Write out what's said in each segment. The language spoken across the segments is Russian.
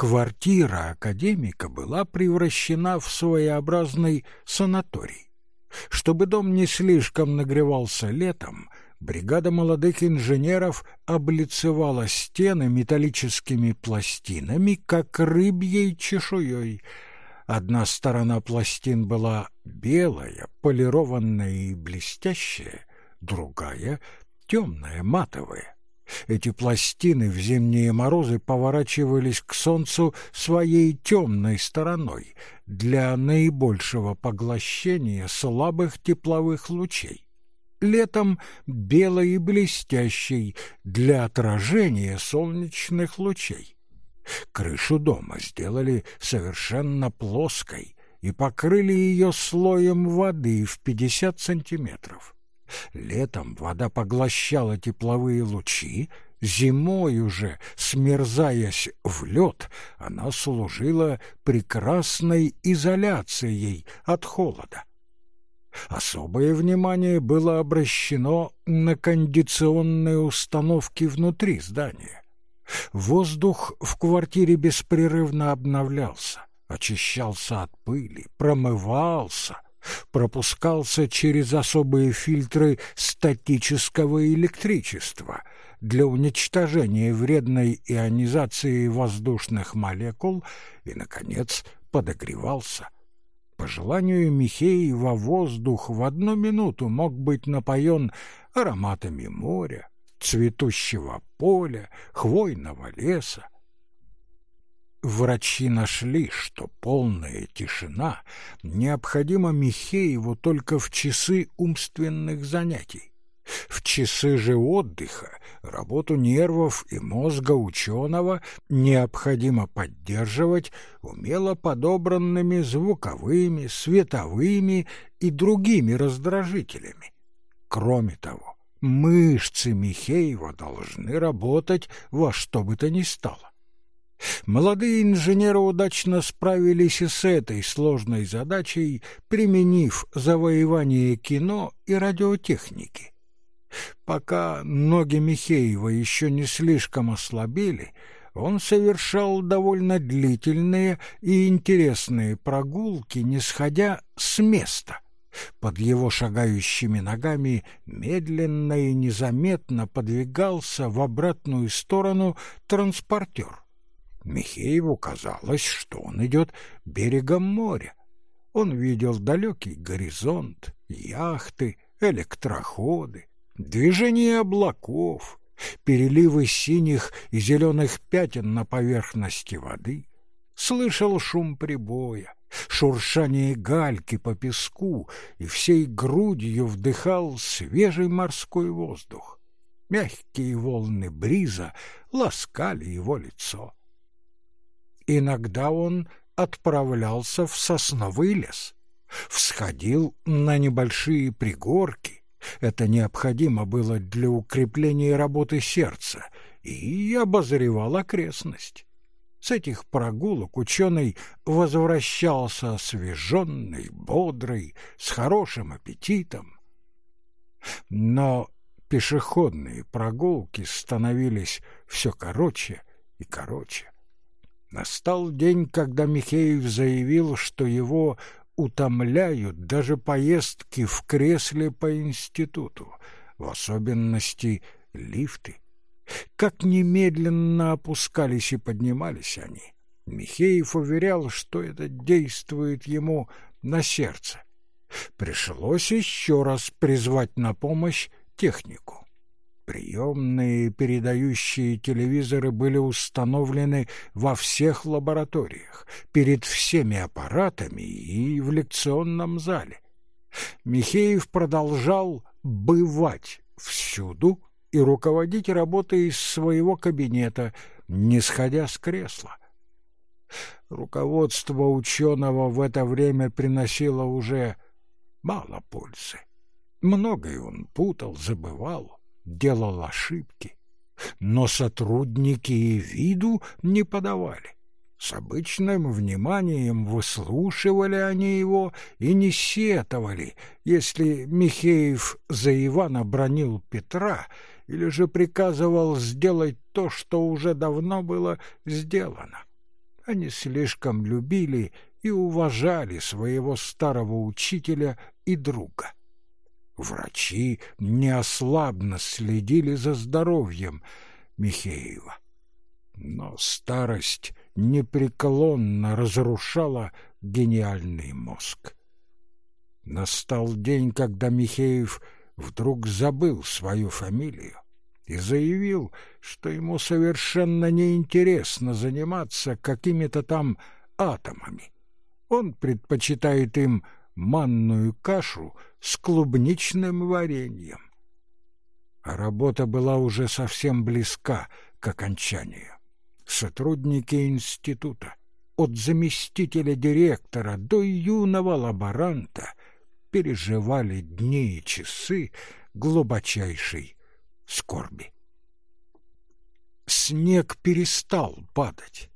Квартира академика была превращена в своеобразный санаторий. Чтобы дом не слишком нагревался летом, бригада молодых инженеров облицевала стены металлическими пластинами, как рыбьей чешуей. Одна сторона пластин была белая, полированная и блестящая, другая — темная, матовая. Эти пластины в зимние морозы поворачивались к солнцу своей темной стороной для наибольшего поглощения слабых тепловых лучей. Летом белый и блестящий для отражения солнечных лучей. Крышу дома сделали совершенно плоской и покрыли ее слоем воды в пятьдесят сантиметров. Летом вода поглощала тепловые лучи, зимой уже, смерзаясь в лед, она служила прекрасной изоляцией от холода. Особое внимание было обращено на кондиционные установки внутри здания. Воздух в квартире беспрерывно обновлялся, очищался от пыли, промывался — пропускался через особые фильтры статического электричества для уничтожения вредной ионизации воздушных молекул и, наконец, подогревался. По желанию Михеева воздух в одну минуту мог быть напоен ароматами моря, цветущего поля, хвойного леса, Врачи нашли, что полная тишина необходима Михееву только в часы умственных занятий. В часы же отдыха работу нервов и мозга ученого необходимо поддерживать умело подобранными звуковыми, световыми и другими раздражителями. Кроме того, мышцы Михеева должны работать во что бы то ни стало. Молодые инженеры удачно справились и с этой сложной задачей, применив завоевание кино и радиотехники. Пока ноги Михеева еще не слишком ослабели, он совершал довольно длительные и интересные прогулки, не сходя с места. Под его шагающими ногами медленно и незаметно подвигался в обратную сторону транспортер. Михееву казалось, что он идет берегом моря. Он видел далекий горизонт, яхты, электроходы, движение облаков, переливы синих и зеленых пятен на поверхности воды, слышал шум прибоя, шуршание гальки по песку и всей грудью вдыхал свежий морской воздух. Мягкие волны бриза ласкали его лицо. Иногда он отправлялся в сосновый лес, всходил на небольшие пригорки. Это необходимо было для укрепления работы сердца и обозревал окрестность. С этих прогулок ученый возвращался освеженный, бодрый, с хорошим аппетитом. Но пешеходные прогулки становились все короче и короче. Настал день, когда Михеев заявил, что его утомляют даже поездки в кресле по институту, в особенности лифты. Как немедленно опускались и поднимались они. Михеев уверял, что это действует ему на сердце. Пришлось еще раз призвать на помощь технику. Приемные передающие телевизоры были установлены во всех лабораториях, перед всеми аппаратами и в лекционном зале. Михеев продолжал бывать всюду и руководить работой из своего кабинета, не сходя с кресла. Руководство ученого в это время приносило уже мало пользы. Многое он путал, забывал делал ошибки, но сотрудники и виду не подавали. С обычным вниманием выслушивали они его и не сетовали, если Михеев за Ивана бронил Петра или же приказывал сделать то, что уже давно было сделано. Они слишком любили и уважали своего старого учителя и друга. Врачи неослабно следили за здоровьем Михеева. Но старость непреклонно разрушала гениальный мозг. Настал день, когда Михеев вдруг забыл свою фамилию и заявил, что ему совершенно неинтересно заниматься какими-то там атомами. Он предпочитает им манную кашу с клубничным вареньем. А работа была уже совсем близка к окончанию. Сотрудники института, от заместителя директора до юного лаборанта, переживали дни и часы глубочайшей скорби. Снег перестал падать.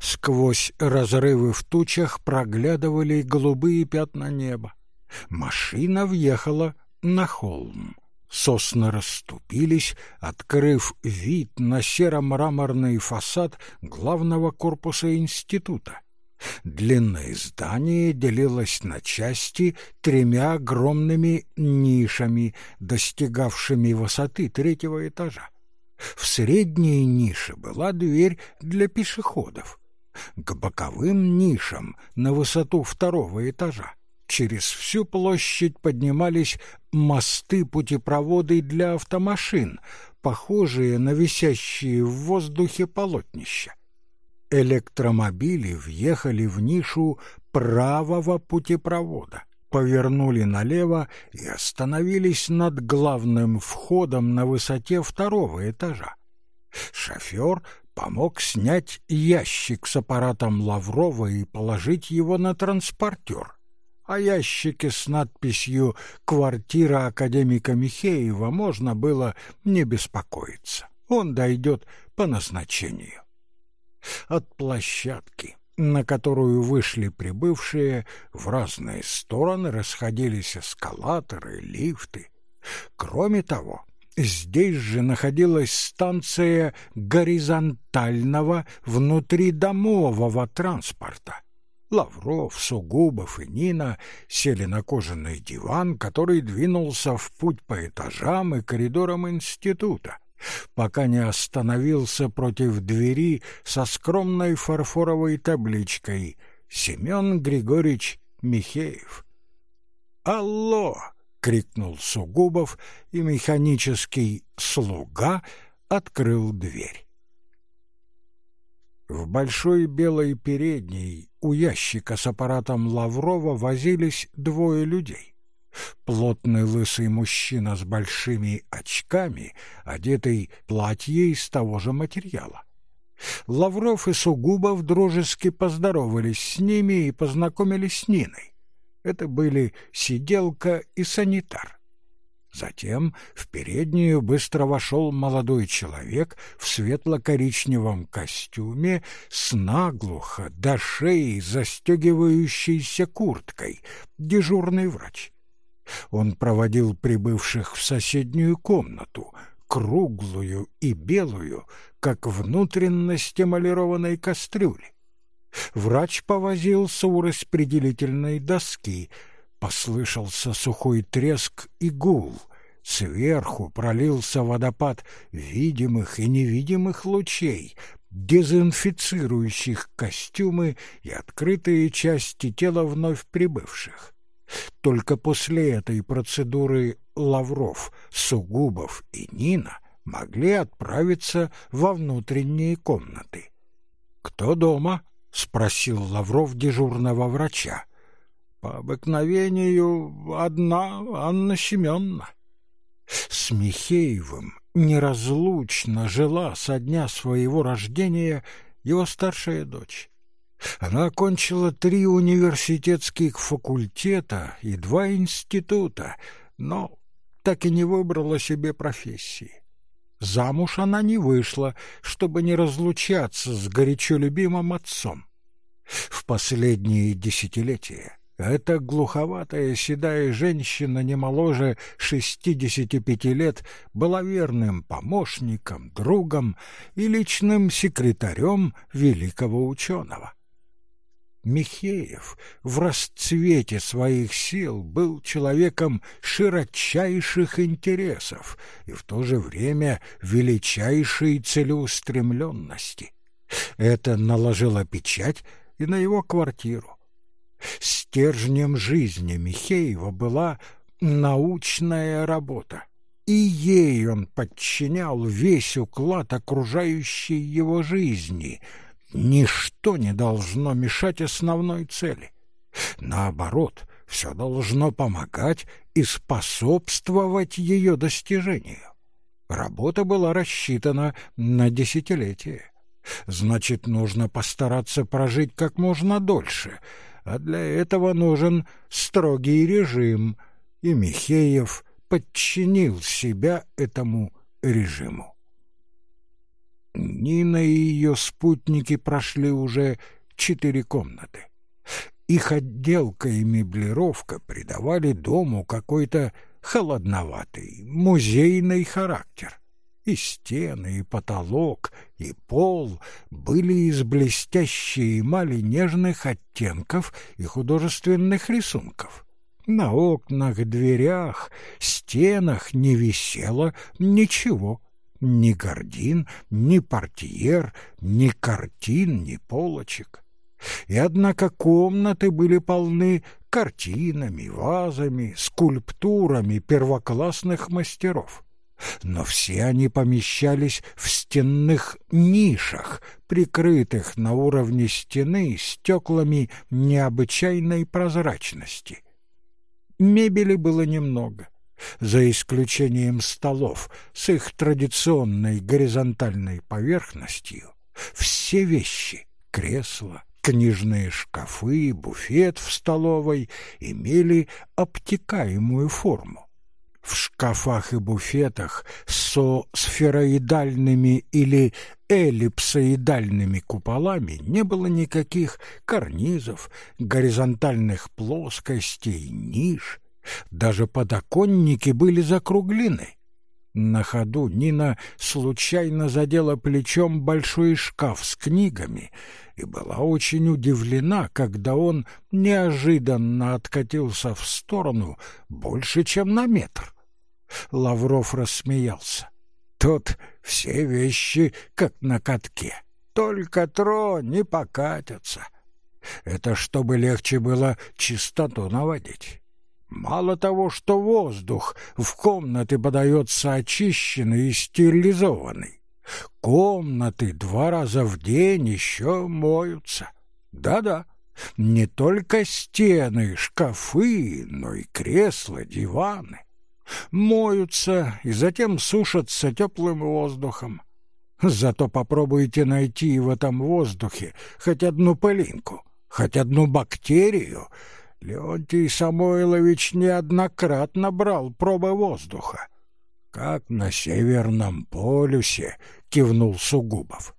Сквозь разрывы в тучах проглядывали голубые пятна неба. Машина въехала на холм. Сосны расступились, открыв вид на серо-мраморный фасад главного корпуса института. Длинное здание делилось на части тремя огромными нишами, достигавшими высоты третьего этажа. В средней нише была дверь для пешеходов. К боковым нишам на высоту второго этажа через всю площадь поднимались мосты-путепроводы для автомашин, похожие на висящие в воздухе полотнища. Электромобили въехали в нишу правого путепровода повернули налево и остановились над главным входом на высоте второго этажа. Шофер помог снять ящик с аппаратом Лаврова и положить его на транспортер. О ящике с надписью «Квартира академика Михеева» можно было не беспокоиться. Он дойдет по назначению. От площадки на которую вышли прибывшие, в разные стороны расходились эскалаторы, лифты. Кроме того, здесь же находилась станция горизонтального внутридомового транспорта. Лавров, Сугубов и Нина сели на кожаный диван, который двинулся в путь по этажам и коридорам института пока не остановился против двери со скромной фарфоровой табличкой «Семен Григорьевич Михеев». «Алло!» — крикнул Сугубов, и механический слуга открыл дверь. В большой белой передней у ящика с аппаратом Лаврова возились двое людей. Плотный лысый мужчина с большими очками, одетый платье из того же материала. Лавров и Сугубов дружески поздоровались с ними и познакомились с Ниной. Это были сиделка и санитар. Затем в переднюю быстро вошел молодой человек в светло-коричневом костюме с наглухо до шеи застегивающейся курткой, дежурный врач. Он проводил прибывших в соседнюю комнату, круглую и белую, как внутренность эмалированной кастрюли. Врач повозился у распределительной доски, послышался сухой треск и гул. Сверху пролился водопад видимых и невидимых лучей, дезинфицирующих костюмы и открытые части тела вновь прибывших. Только после этой процедуры Лавров, Сугубов и Нина могли отправиться во внутренние комнаты. «Кто дома?» — спросил Лавров дежурного врача. «По обыкновению одна Анна Семеновна». С Михеевым неразлучно жила со дня своего рождения его старшая дочь. Она окончила три университетских факультета и два института, но так и не выбрала себе профессии. Замуж она не вышла, чтобы не разлучаться с горячо любимым отцом. В последние десятилетия Эта глуховатая седая женщина не моложе шестидесяти пяти лет была верным помощником, другом и личным секретарем великого ученого. Михеев в расцвете своих сил был человеком широчайших интересов и в то же время величайшей целеустремленности. Это наложило печать и на его квартиру. Стержнем жизни Михеева была научная работа, и ей он подчинял весь уклад окружающей его жизни — Ничто не должно мешать основной цели. Наоборот, все должно помогать и способствовать ее достижению. Работа была рассчитана на десятилетие. Значит, нужно постараться прожить как можно дольше, а для этого нужен строгий режим, и Михеев подчинил себя этому режиму. Нина и ее спутники прошли уже четыре комнаты. Их отделка и меблировка придавали дому какой-то холодноватый, музейный характер. И стены, и потолок, и пол были из блестящей эмали нежных оттенков и художественных рисунков. На окнах, дверях, стенах не висело ничего — ни гордин, ни портьер, ни картин, ни полочек. И однако комнаты были полны картинами, вазами, скульптурами первоклассных мастеров. Но все они помещались в стенных нишах, прикрытых на уровне стены стеклами необычайной прозрачности. Мебели было немного за исключением столов с их традиционной горизонтальной поверхностью, все вещи — кресла, книжные шкафы, буфет в столовой — имели обтекаемую форму. В шкафах и буфетах со сфероидальными или эллипсоидальными куполами не было никаких карнизов, горизонтальных плоскостей, ниш — даже подоконники были закруглены. На ходу Нина случайно задела плечом большой шкаф с книгами и была очень удивлена, когда он неожиданно откатился в сторону больше, чем на метр. Лавров рассмеялся. Тут все вещи как на катке, только тронь не покатятся. Это чтобы легче было чистоту наводить. Мало того, что воздух в комнаты подается очищенный и стерилизованный, комнаты два раза в день еще моются. Да-да, не только стены, шкафы, но и кресла, диваны. Моются и затем сушатся теплым воздухом. Зато попробуйте найти в этом воздухе хоть одну пылинку, хоть одну бактерию — Леонтий Самойлович неоднократно брал пробы воздуха. «Как на Северном полюсе», — кивнул Сугубов.